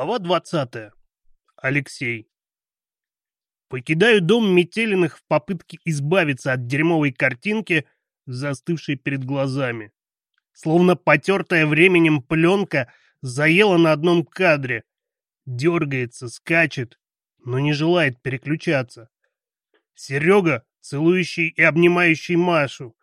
Глава 20. Алексей. Покидаю дом Метелиных в попытке избавиться от дерьмовой картинки, застывшей перед глазами. Словно потертая временем пленка заела на одном кадре. Дергается, скачет, но не желает переключаться. Серега, целующий и обнимающий Машу.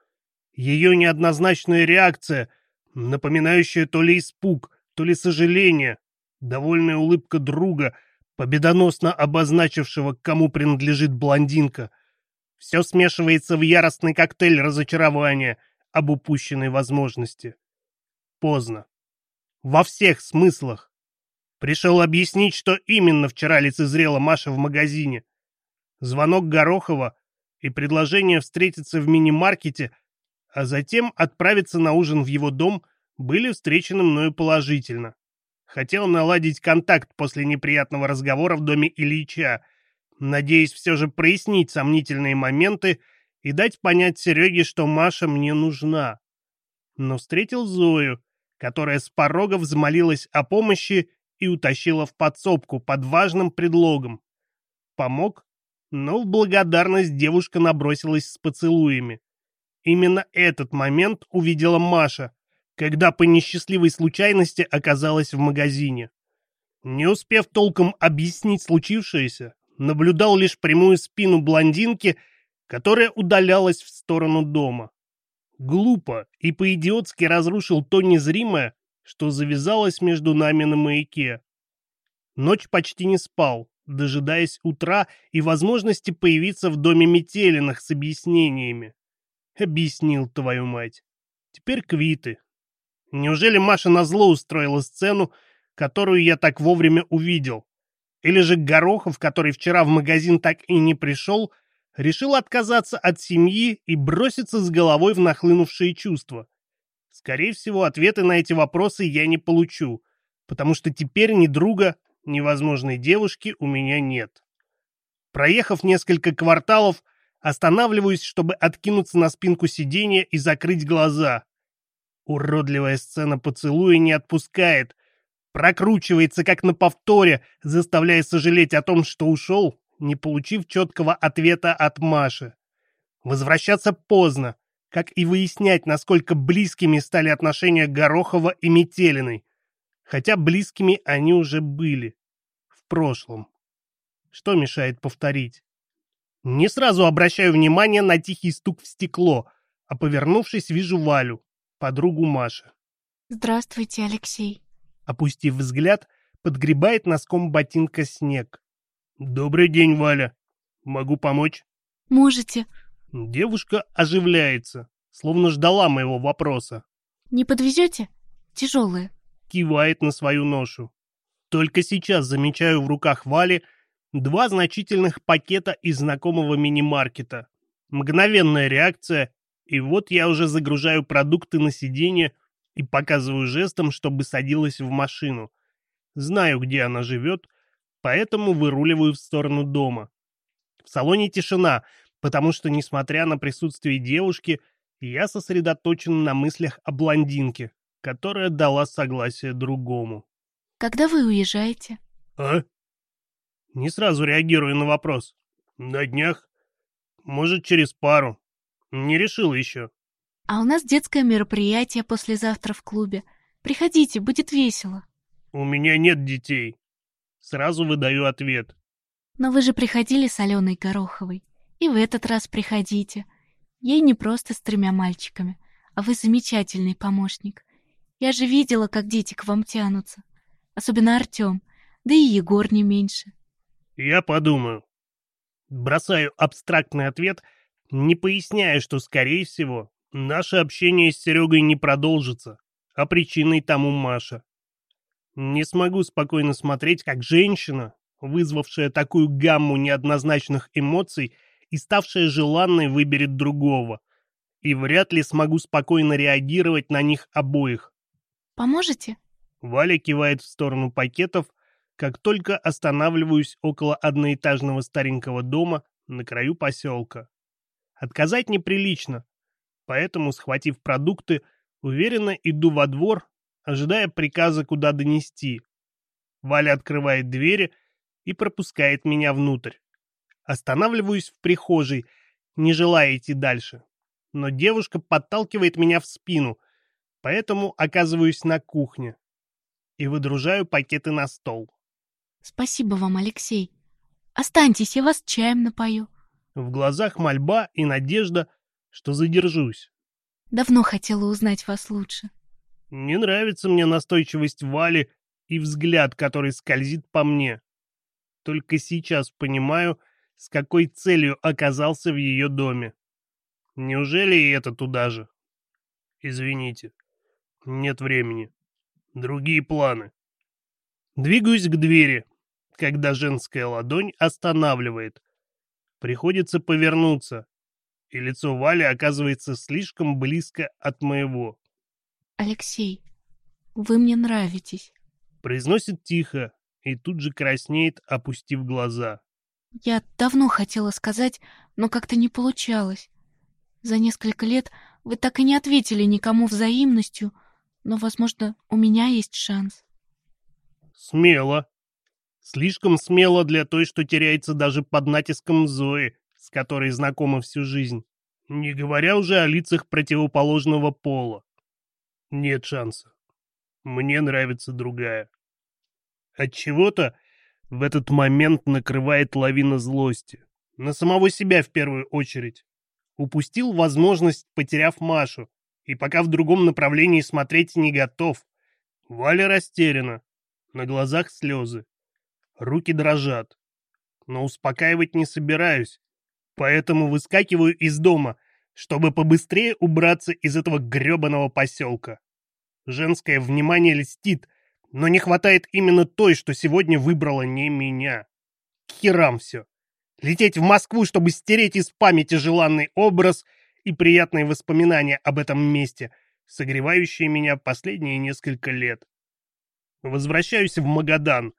Ее неоднозначная реакция, напоминающая то ли испуг, то ли сожаление, довольная улыбка друга, победоносно обозначившего, кому принадлежит блондинка. Все смешивается в яростный коктейль разочарования об упущенной возможности. Поздно. Во всех смыслах. Пришел объяснить, что именно вчера лицезрела Маша в магазине. Звонок Горохова и предложение встретиться в мини-маркете, а затем отправиться на ужин в его дом были встречены мною положительно. Хотел наладить контакт после неприятного разговора в доме Ильича, надеясь все же прояснить сомнительные моменты и дать понять Сереге, что Маша мне нужна. Но встретил Зою, которая с порога взмолилась о помощи и утащила в подсобку под важным предлогом. Помог, но в благодарность девушка набросилась с поцелуями. Именно этот момент увидела Маша, когда по несчастливой случайности оказалась в магазине. Не успев толком объяснить случившееся, наблюдал лишь прямую спину блондинки, которая удалялась в сторону дома. Глупо и по-идиотски разрушил то незримое, что завязалось между нами на маяке. Ночь почти не спал, дожидаясь утра и возможности появиться в доме Метелиных с объяснениями. Объяснил, твою мать. Теперь квиты. Неужели Маша назло устроила сцену, которую я так вовремя увидел? Или же Горохов, который вчера в магазин так и не пришел, решил отказаться от семьи и броситься с головой в нахлынувшие чувства? Скорее всего, ответы на эти вопросы я не получу, потому что теперь ни друга, ни возможной девушки у меня нет. Проехав несколько кварталов, останавливаюсь, чтобы откинуться на спинку сиденья и закрыть глаза. Уродливая сцена поцелуя не отпускает. Прокручивается, как на повторе, заставляя сожалеть о том, что ушел, не получив четкого ответа от Маши. Возвращаться поздно, как и выяснять, насколько близкими стали отношения Горохова и Метелиной. Хотя близкими они уже были. В прошлом. Что мешает повторить? Не сразу обращаю внимание на тихий стук в стекло, а повернувшись, вижу Валю подругу Маши. «Здравствуйте, Алексей». Опустив взгляд, подгребает носком ботинка снег. «Добрый день, Валя. Могу помочь?» «Можете». Девушка оживляется, словно ждала моего вопроса. «Не подвезете? Тяжелые». Кивает на свою ношу. Только сейчас замечаю в руках Вали два значительных пакета из знакомого мини-маркета. Мгновенная реакция, и вот я уже загружаю продукты на сиденье и показываю жестом, чтобы садилась в машину. Знаю, где она живет, поэтому выруливаю в сторону дома. В салоне тишина, потому что, несмотря на присутствие девушки, я сосредоточен на мыслях о блондинке, которая дала согласие другому. «Когда вы уезжаете?» «А?» Не сразу реагирую на вопрос. «На днях? Может, через пару. Не решил еще. А у нас детское мероприятие послезавтра в клубе. Приходите, будет весело. У меня нет детей. Сразу выдаю ответ. Но вы же приходили с Аленой Гороховой. И в этот раз приходите. Ей не просто с тремя мальчиками, а вы замечательный помощник. Я же видела, как дети к вам тянутся. Особенно Артем, да и Егор не меньше. Я подумаю. Бросаю абстрактный ответ — не поясняя, что, скорее всего, наше общение с Серегой не продолжится, а причиной тому Маша. Не смогу спокойно смотреть, как женщина, вызвавшая такую гамму неоднозначных эмоций и ставшая желанной, выберет другого. И вряд ли смогу спокойно реагировать на них обоих. «Поможете?» Валя кивает в сторону пакетов, как только останавливаюсь около одноэтажного старенького дома на краю поселка. Отказать неприлично, поэтому, схватив продукты, уверенно иду во двор, ожидая приказа, куда донести. Валя открывает двери и пропускает меня внутрь. Останавливаюсь в прихожей, не желая идти дальше. Но девушка подталкивает меня в спину, поэтому оказываюсь на кухне и выдружаю пакеты на стол. Спасибо вам, Алексей. Останьтесь, я вас чаем напою. В глазах мольба и надежда, что задержусь. Давно хотела узнать вас лучше. Не нравится мне настойчивость Вали и взгляд, который скользит по мне. Только сейчас понимаю, с какой целью оказался в ее доме. Неужели и это туда же? Извините, нет времени. Другие планы. Двигаюсь к двери, когда женская ладонь останавливает. Приходится повернуться, и лицо Вали оказывается слишком близко от моего. «Алексей, вы мне нравитесь», — произносит тихо и тут же краснеет, опустив глаза. «Я давно хотела сказать, но как-то не получалось. За несколько лет вы так и не ответили никому взаимностью, но, возможно, у меня есть шанс». «Смело. Слишком смело для той, что теряется даже под натиском Зои, с которой знакома всю жизнь, не говоря уже о лицах противоположного пола. Нет шанса. Мне нравится другая. От чего-то в этот момент накрывает лавина злости. На самого себя в первую очередь. Упустил возможность, потеряв Машу, и пока в другом направлении смотреть не готов. Валя растеряна. На глазах слезы. Руки дрожат. Но успокаивать не собираюсь. Поэтому выскакиваю из дома, чтобы побыстрее убраться из этого грёбаного поселка. Женское внимание льстит, но не хватает именно той, что сегодня выбрала не меня. К херам все. Лететь в Москву, чтобы стереть из памяти желанный образ и приятные воспоминания об этом месте, согревающие меня последние несколько лет. Возвращаюсь в Магадан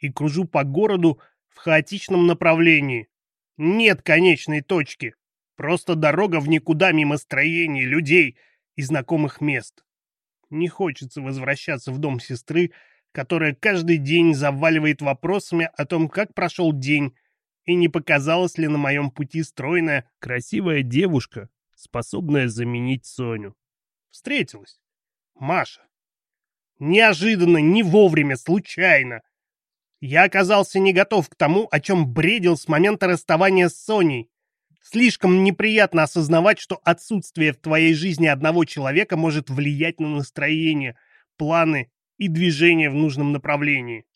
и кружу по городу в хаотичном направлении. Нет конечной точки. Просто дорога в никуда мимо строений, людей и знакомых мест. Не хочется возвращаться в дом сестры, которая каждый день заваливает вопросами о том, как прошел день, и не показалась ли на моем пути стройная, красивая девушка, способная заменить Соню. Встретилась. Маша. Неожиданно, не вовремя, случайно. Я оказался не готов к тому, о чем бредил с момента расставания с Соней. Слишком неприятно осознавать, что отсутствие в твоей жизни одного человека может влиять на настроение, планы и движение в нужном направлении.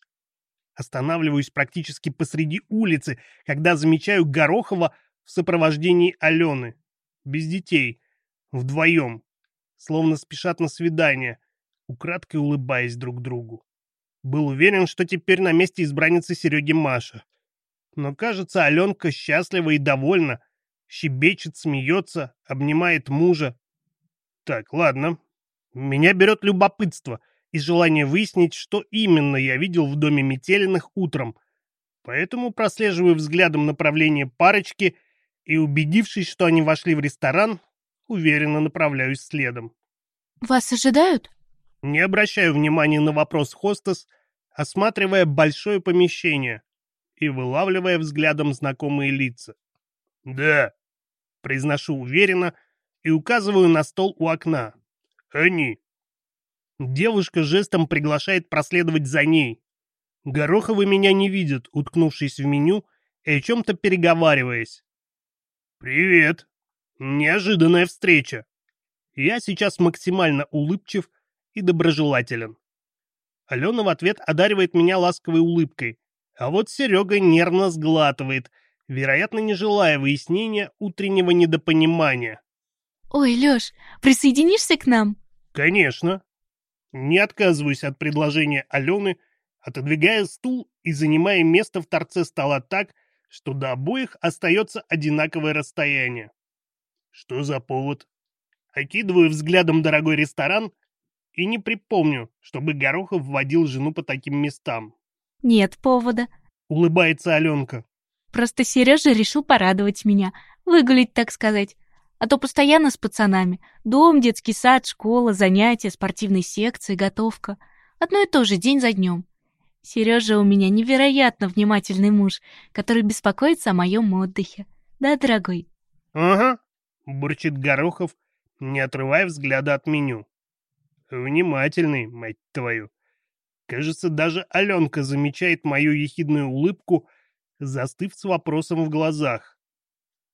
Останавливаюсь практически посреди улицы, когда замечаю Горохова в сопровождении Алены. Без детей. Вдвоем. Словно спешат на свидание, украдкой улыбаясь друг другу. Был уверен, что теперь на месте избранницы Сереги Маша. Но, кажется, Аленка счастлива и довольна. Щебечет, смеется, обнимает мужа. Так, ладно. Меня берет любопытство и желание выяснить, что именно я видел в доме Метелиных утром. Поэтому прослеживаю взглядом направление парочки и, убедившись, что они вошли в ресторан, уверенно направляюсь следом. «Вас ожидают?» Не обращаю внимания на вопрос хостес, осматривая большое помещение и вылавливая взглядом знакомые лица. «Да», — произношу уверенно и указываю на стол у окна. «Они». Девушка жестом приглашает проследовать за ней. Гороховы меня не видят, уткнувшись в меню и о чем-то переговариваясь. «Привет. Неожиданная встреча. Я сейчас максимально улыбчив и доброжелателен. Алена в ответ одаривает меня ласковой улыбкой, а вот Серега нервно сглатывает, вероятно, не желая выяснения утреннего недопонимания. «Ой, Лёш, присоединишься к нам?» «Конечно». Не отказываюсь от предложения Алены, отодвигая стул и занимая место в торце стола так, что до обоих остается одинаковое расстояние. Что за повод? Окидываю взглядом дорогой ресторан и не припомню, чтобы Горохов вводил жену по таким местам. «Нет повода», — улыбается Аленка. «Просто Сережа решил порадовать меня, выгулить, так сказать. А то постоянно с пацанами. Дом, детский сад, школа, занятия, спортивные секции, готовка. Одно и то же, день за днем. Сережа у меня невероятно внимательный муж, который беспокоится о моем отдыхе. Да, дорогой? Ага, бурчит Горохов, не отрывая взгляда от меню. Внимательный, мать твою. Кажется, даже Аленка замечает мою ехидную улыбку, застыв с вопросом в глазах.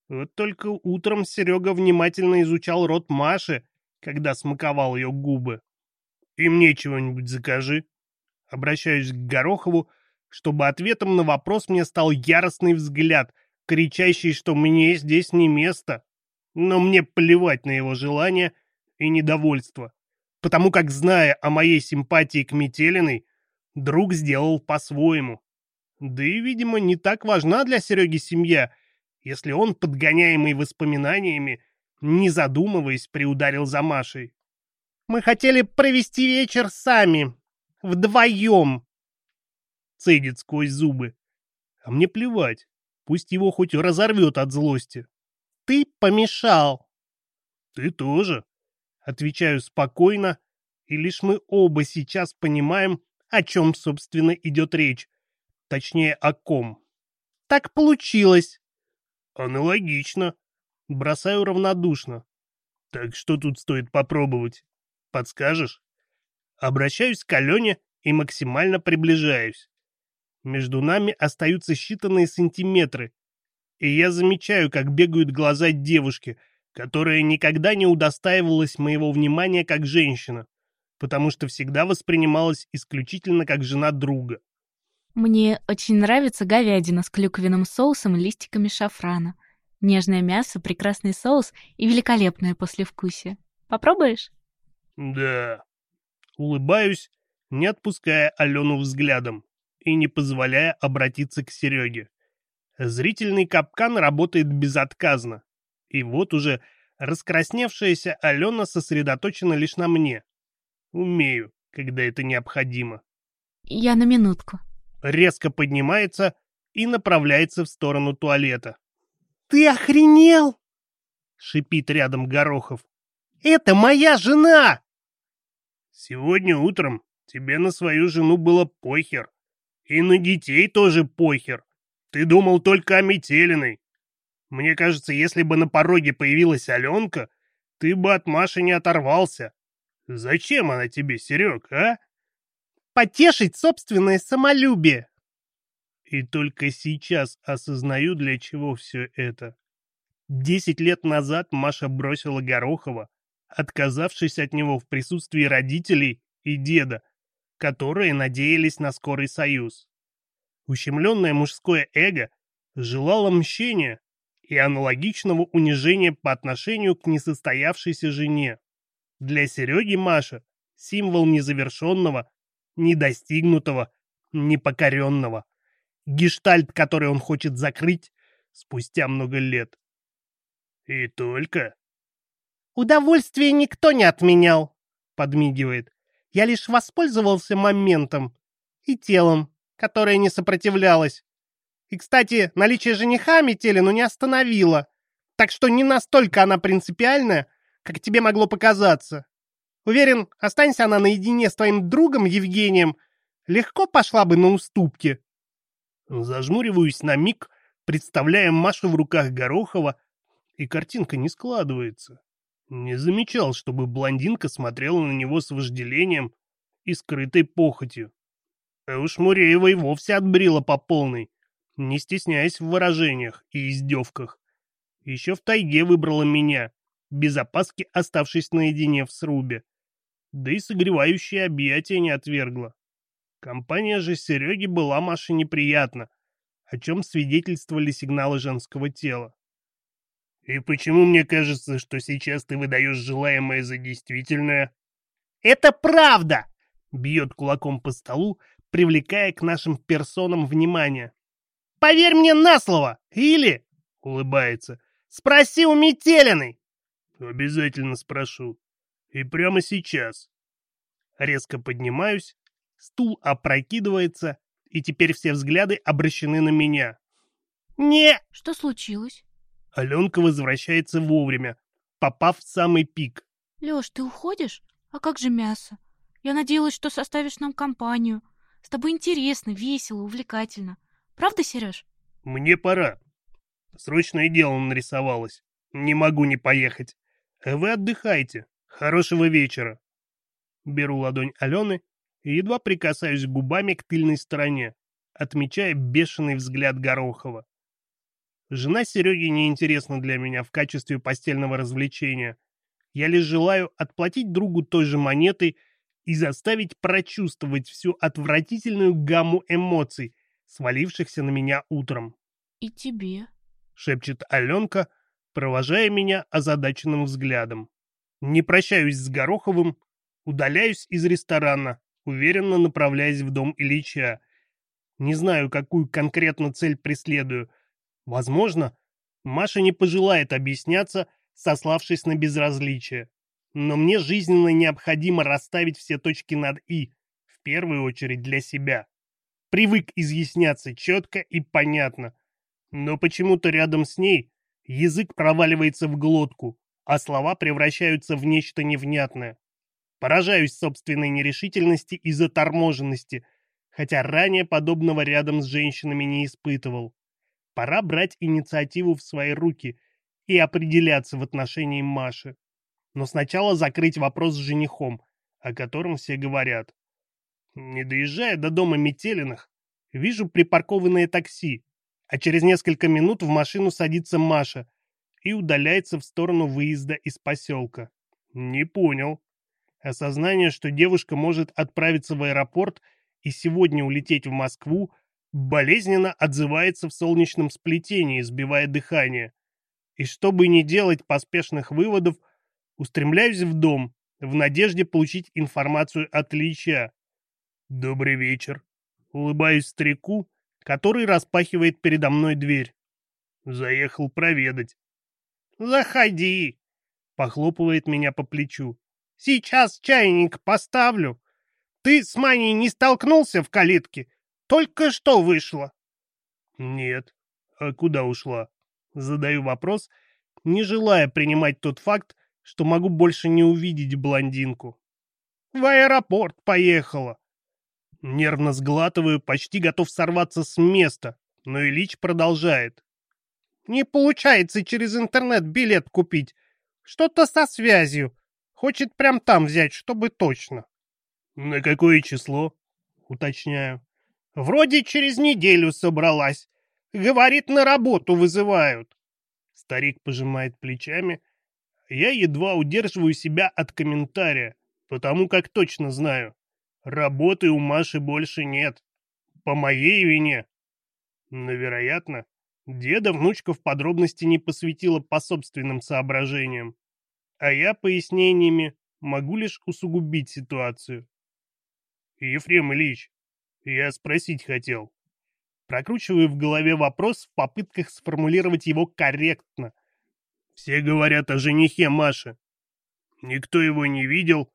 Вот только утром Серега внимательно изучал рот Маши, когда смаковал ее губы. И мне чего-нибудь закажи. Обращаюсь к Горохову, чтобы ответом на вопрос мне стал яростный взгляд, кричащий, что мне здесь не место. Но мне плевать на его желание и недовольство, потому как, зная о моей симпатии к Метелиной, друг сделал по-своему. Да и, видимо, не так важна для Сереги семья, если он, подгоняемый воспоминаниями, не задумываясь, приударил за Машей. «Мы хотели провести вечер сами, Вдвоем!» Цедит сквозь зубы. А мне плевать. Пусть его хоть разорвет от злости. Ты помешал. Ты тоже. Отвечаю спокойно, и лишь мы оба сейчас понимаем, о чем, собственно, идет речь. Точнее, о ком. Так получилось. Аналогично. Бросаю равнодушно. Так что тут стоит попробовать? Подскажешь? Обращаюсь к Алене и максимально приближаюсь. Между нами остаются считанные сантиметры, и я замечаю, как бегают глаза девушки, которая никогда не удостаивалась моего внимания как женщина, потому что всегда воспринималась исключительно как жена друга. Мне очень нравится говядина с клюквенным соусом и листиками шафрана. Нежное мясо, прекрасный соус и великолепное послевкусие. Попробуешь? Да, Улыбаюсь, не отпуская Алену взглядом и не позволяя обратиться к Сереге. Зрительный капкан работает безотказно. И вот уже раскрасневшаяся Алена сосредоточена лишь на мне. Умею, когда это необходимо. Я на минутку. Резко поднимается и направляется в сторону туалета. «Ты охренел?» — шипит рядом Горохов. «Это моя жена!» Сегодня утром тебе на свою жену было похер. И на детей тоже похер. Ты думал только о Метелиной. Мне кажется, если бы на пороге появилась Аленка, ты бы от Маши не оторвался. Зачем она тебе, Серег, а? Потешить собственное самолюбие. И только сейчас осознаю, для чего все это. Десять лет назад Маша бросила Горохова, отказавшись от него в присутствии родителей и деда, которые надеялись на скорый союз. Ущемленное мужское эго желало мщения и аналогичного унижения по отношению к несостоявшейся жене. Для Сереги Маша – символ незавершенного, недостигнутого, непокоренного. Гештальт, который он хочет закрыть спустя много лет. И только «Удовольствие никто не отменял», — подмигивает. «Я лишь воспользовался моментом и телом, которое не сопротивлялось. И, кстати, наличие жениха Метелину не остановило, так что не настолько она принципиальная, как тебе могло показаться. Уверен, останься она наедине с твоим другом Евгением, легко пошла бы на уступки». Зажмуриваюсь на миг, представляя Машу в руках Горохова, и картинка не складывается. Не замечал, чтобы блондинка смотрела на него с вожделением и скрытой похотью. А уж Муреева и вовсе отбрила по полной, не стесняясь в выражениях и издевках. Еще в тайге выбрала меня, без опаски оставшись наедине в срубе. Да и согревающее объятия не отвергла. Компания же Сереги была Маше неприятна, о чем свидетельствовали сигналы женского тела. «И почему мне кажется, что сейчас ты выдаешь желаемое за действительное?» «Это правда!» — бьет кулаком по столу, привлекая к нашим персонам внимание. «Поверь мне на слово! Или...» — улыбается. «Спроси у Метелиной!» «Обязательно спрошу. И прямо сейчас». Резко поднимаюсь, стул опрокидывается, и теперь все взгляды обращены на меня. «Не...» «Что случилось?» Аленка возвращается вовремя, попав в самый пик. Лёш, ты уходишь? А как же мясо? Я надеялась, что составишь нам компанию. С тобой интересно, весело, увлекательно. Правда, Сереж? Мне пора. Срочное дело нарисовалось. Не могу не поехать. Вы отдыхайте. Хорошего вечера. Беру ладонь Алены и едва прикасаюсь губами к тыльной стороне, отмечая бешеный взгляд Горохова. Жена Сереги неинтересна для меня в качестве постельного развлечения. Я лишь желаю отплатить другу той же монетой и заставить прочувствовать всю отвратительную гамму эмоций, свалившихся на меня утром. «И тебе», — шепчет Аленка, провожая меня озадаченным взглядом. Не прощаюсь с Гороховым, удаляюсь из ресторана, уверенно направляясь в дом Ильича. Не знаю, какую конкретно цель преследую. Возможно, Маша не пожелает объясняться, сославшись на безразличие. Но мне жизненно необходимо расставить все точки над «и», в первую очередь для себя. Привык изъясняться четко и понятно. Но почему-то рядом с ней язык проваливается в глотку, а слова превращаются в нечто невнятное. Поражаюсь собственной нерешительности и заторможенности, хотя ранее подобного рядом с женщинами не испытывал. Пора брать инициативу в свои руки и определяться в отношении Маши. Но сначала закрыть вопрос с женихом, о котором все говорят. Не доезжая до дома Метелиных, вижу припаркованное такси, а через несколько минут в машину садится Маша и удаляется в сторону выезда из поселка. Не понял. Осознание, что девушка может отправиться в аэропорт и сегодня улететь в Москву, болезненно отзывается в солнечном сплетении, сбивая дыхание. И чтобы не делать поспешных выводов, устремляюсь в дом, в надежде получить информацию от Ильича. «Добрый вечер», — улыбаюсь старику, который распахивает передо мной дверь. Заехал проведать. «Заходи!» — похлопывает меня по плечу. «Сейчас чайник поставлю. Ты с Маней не столкнулся в калитке? Только что вышла?» «Нет. А куда ушла?» Задаю вопрос, не желая принимать тот факт, что могу больше не увидеть блондинку. «В аэропорт поехала!» Нервно сглатываю, почти готов сорваться с места, но Ильич продолжает. «Не получается через интернет билет купить. Что-то со связью. Хочет прям там взять, чтобы точно». «На какое число?» — уточняю. «Вроде через неделю собралась. Говорит, на работу вызывают». Старик пожимает плечами. Я едва удерживаю себя от комментария, потому как точно знаю. Работы у Маши больше нет. По моей вине. Но, вероятно, деда внучка в подробности не посвятила по собственным соображениям. А я пояснениями могу лишь усугубить ситуацию. Ефрем Ильич, я спросить хотел. Прокручиваю в голове вопрос в попытках сформулировать его корректно. Все говорят о женихе Маши. Никто его не видел,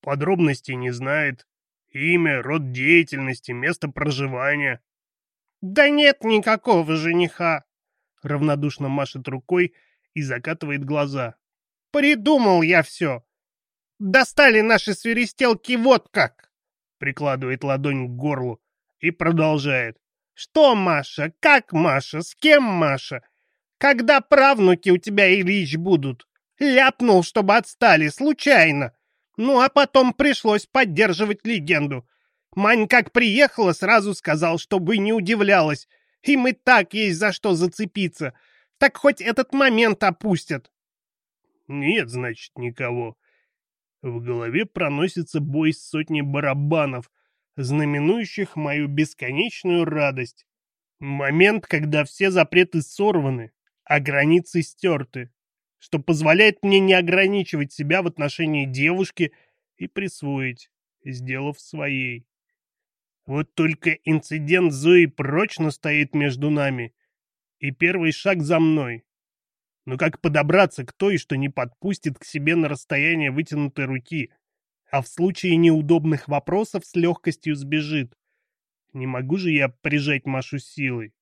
подробностей не знает. Имя, род деятельности, место проживания. «Да нет никакого жениха!» Равнодушно машет рукой и закатывает глаза. «Придумал я все! Достали наши свиристелки вот как!» Прикладывает ладонь к горлу и продолжает. «Что, Маша? Как Маша? С кем Маша? Когда правнуки у тебя, Ильич, будут? Ляпнул, чтобы отстали, случайно. Ну, а потом пришлось поддерживать легенду. Мань как приехала, сразу сказал, чтобы не удивлялась. И так есть за что зацепиться. Так хоть этот момент опустят. Нет, значит, никого. В голове проносится бой с сотней барабанов, знаменующих мою бесконечную радость. Момент, когда все запреты сорваны, а границы стерты что позволяет мне не ограничивать себя в отношении девушки и присвоить, сделав своей. Вот только инцидент Зои прочно стоит между нами, и первый шаг за мной. Но как подобраться к той, что не подпустит к себе на расстояние вытянутой руки, а в случае неудобных вопросов с легкостью сбежит? Не могу же я прижать Машу силой.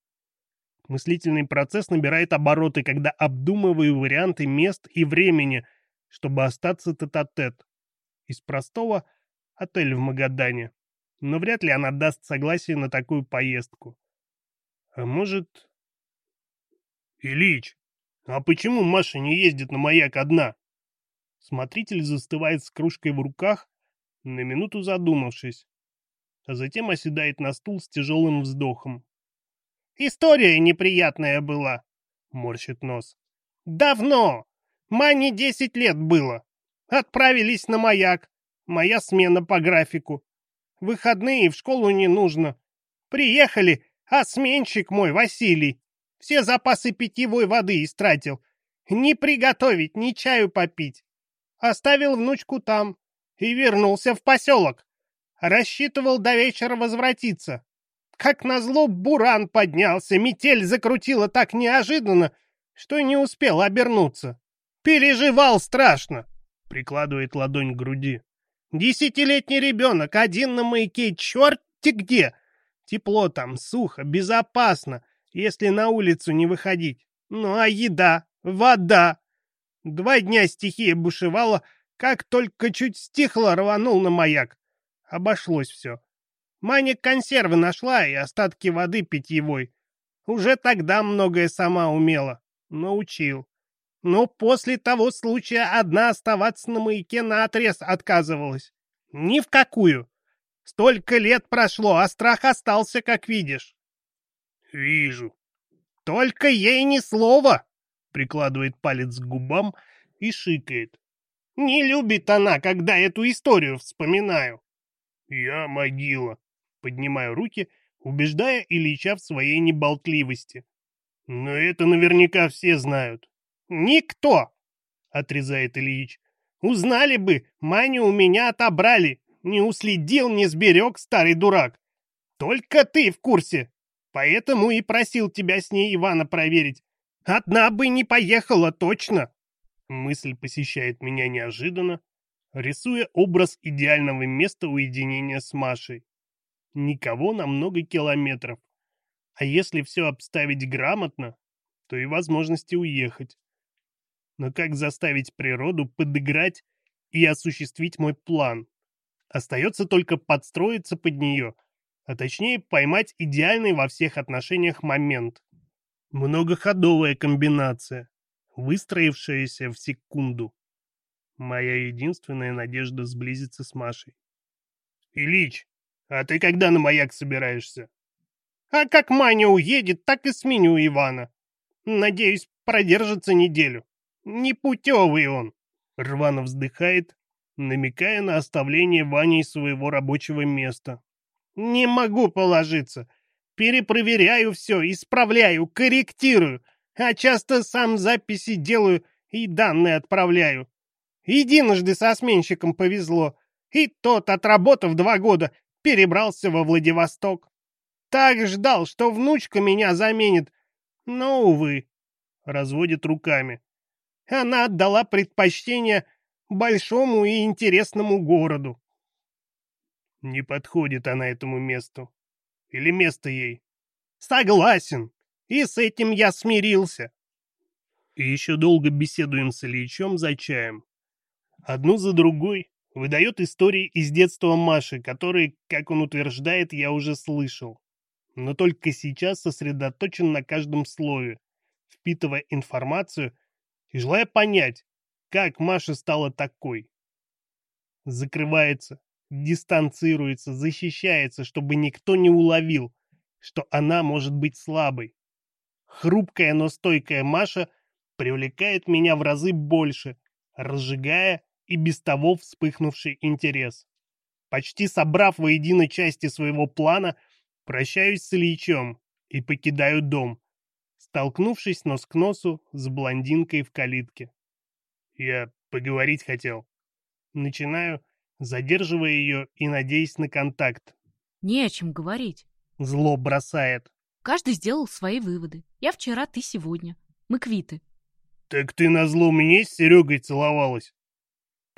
Мыслительный процесс набирает обороты, когда обдумываю варианты мест и времени, чтобы остаться тет-а-тет. -тет. Из простого — отель в Магадане. но вряд ли она даст согласие на такую поездку. А может... Ильич, а почему Маша не ездит на маяк одна? Смотритель застывает с кружкой в руках, на минуту задумавшись, а затем оседает на стул с тяжелым вздохом. «История неприятная была», — морщит нос. «Давно! Мане десять лет было. Отправились на маяк. Моя смена по графику. Выходные в школу не нужно. Приехали, а сменщик мой, Василий, все запасы питьевой воды истратил. Ни приготовить, ни чаю попить. Оставил внучку там и вернулся в поселок. Рассчитывал до вечера возвратиться. Как назло буран поднялся, метель закрутила так неожиданно, что не успел обернуться. Переживал страшно, прикладывает ладонь к груди. Десятилетний ребенок, один на маяке, черти где. Тепло там, сухо, безопасно, если на улицу не выходить. Ну а еда, вода. Два дня стихия бушевала, как только чуть стихло, рванул на маяк. Обошлось все. Маня консервы нашла и остатки воды питьевой. Уже тогда многое сама умела. Научил. Но после того случая одна оставаться на маяке наотрез отказывалась. Ни в какую. Столько лет прошло, а страх остался, как видишь. Вижу. Только ей ни слова, прикладывает палец к губам и шикает. Не любит она, когда эту историю вспоминаю. Я могила. Поднимаю руки, убеждая Ильича в своей неболтливости. Но это наверняка все знают. Никто, отрезает Ильич. Узнали бы, Маню у меня отобрали. Не уследил, не сберег, старый дурак. Только ты в курсе. Поэтому и просил тебя с ней Ивана проверить. Одна бы не поехала, точно. Мысль посещает меня неожиданно, рисуя образ идеального места уединения с Машей. Никого на много километров. А если все обставить грамотно, то и возможности уехать. Но как заставить природу подыграть и осуществить мой план? Остается только подстроиться под нее, а точнее поймать идеальный во всех отношениях момент. Многоходовая комбинация, выстроившаяся в секунду. Моя единственная надежда сблизиться с Машей. «Ильич, а ты когда на маяк собираешься?» «А как Маня уедет, так и сменю Ивана. Надеюсь, продержится неделю. Непутевый он!» Рвано вздыхает, намекая на оставление Ваней своего рабочего места. «Не могу положиться. Перепроверяю все, исправляю, корректирую, а часто сам записи делаю и данные отправляю. Единожды со сменщиком повезло, и тот, отработав два года, перебрался во Владивосток. Так ждал, что внучка меня заменит, но, увы, разводит руками. Она отдала предпочтение большому и интересному городу. Не подходит она этому месту. Или место ей? Согласен. И с этим я смирился. И еще долго беседуем с Ильичом за чаем. Одну за другой выдает истории из детства Маши, которые, как он утверждает, я уже слышал. Но только сейчас сосредоточен на каждом слове, впитывая информацию и желая понять, как Маша стала такой. Закрывается, дистанцируется, защищается, чтобы никто не уловил, что она может быть слабой. Хрупкая, но стойкая Маша привлекает меня в разы больше, разжигая и без того вспыхнувший интерес. Почти собрав воедино части своего плана, прощаюсь с Ильичем и покидаю дом, столкнувшись нос к носу с блондинкой в калитке. Я поговорить хотел. Начинаю, задерживая ее и надеясь на контакт. Не о чем говорить. Зло бросает. Каждый сделал свои выводы. Я вчера, ты сегодня. Мы квиты. Так ты назло мне с Серегой целовалась?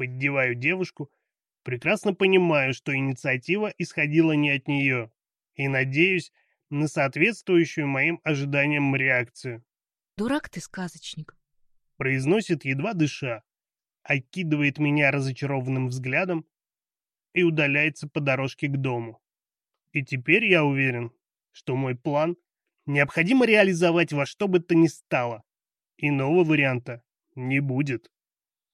Поддеваю девушку, прекрасно понимаю, что инициатива исходила не от нее, и надеюсь на соответствующую моим ожиданиям реакцию. Дурак ты, сказочник. Произносит едва дыша, окидывает меня разочарованным взглядом и удаляется по дорожке к дому. И теперь я уверен, что мой план необходимо реализовать во что бы то ни стало. Иного варианта не будет.